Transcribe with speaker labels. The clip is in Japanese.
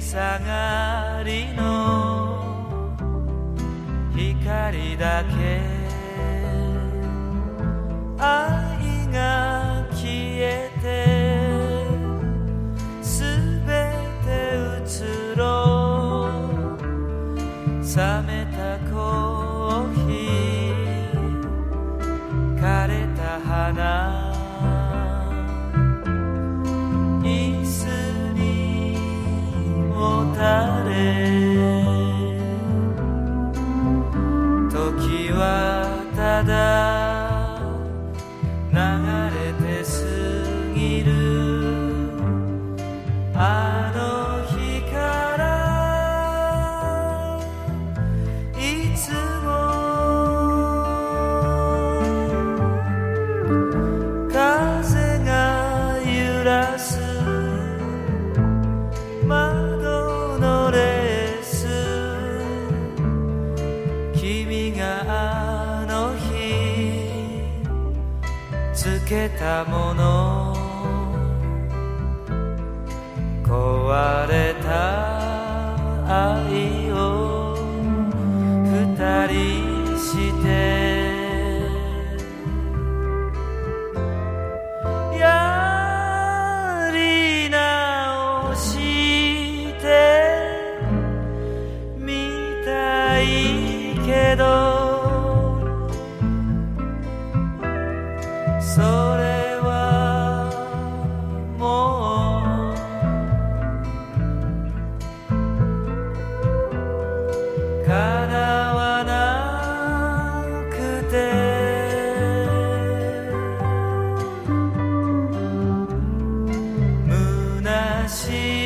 Speaker 1: 下がりの光だけ The. 壊れた愛を二人して。やり直して。みたいけど。心。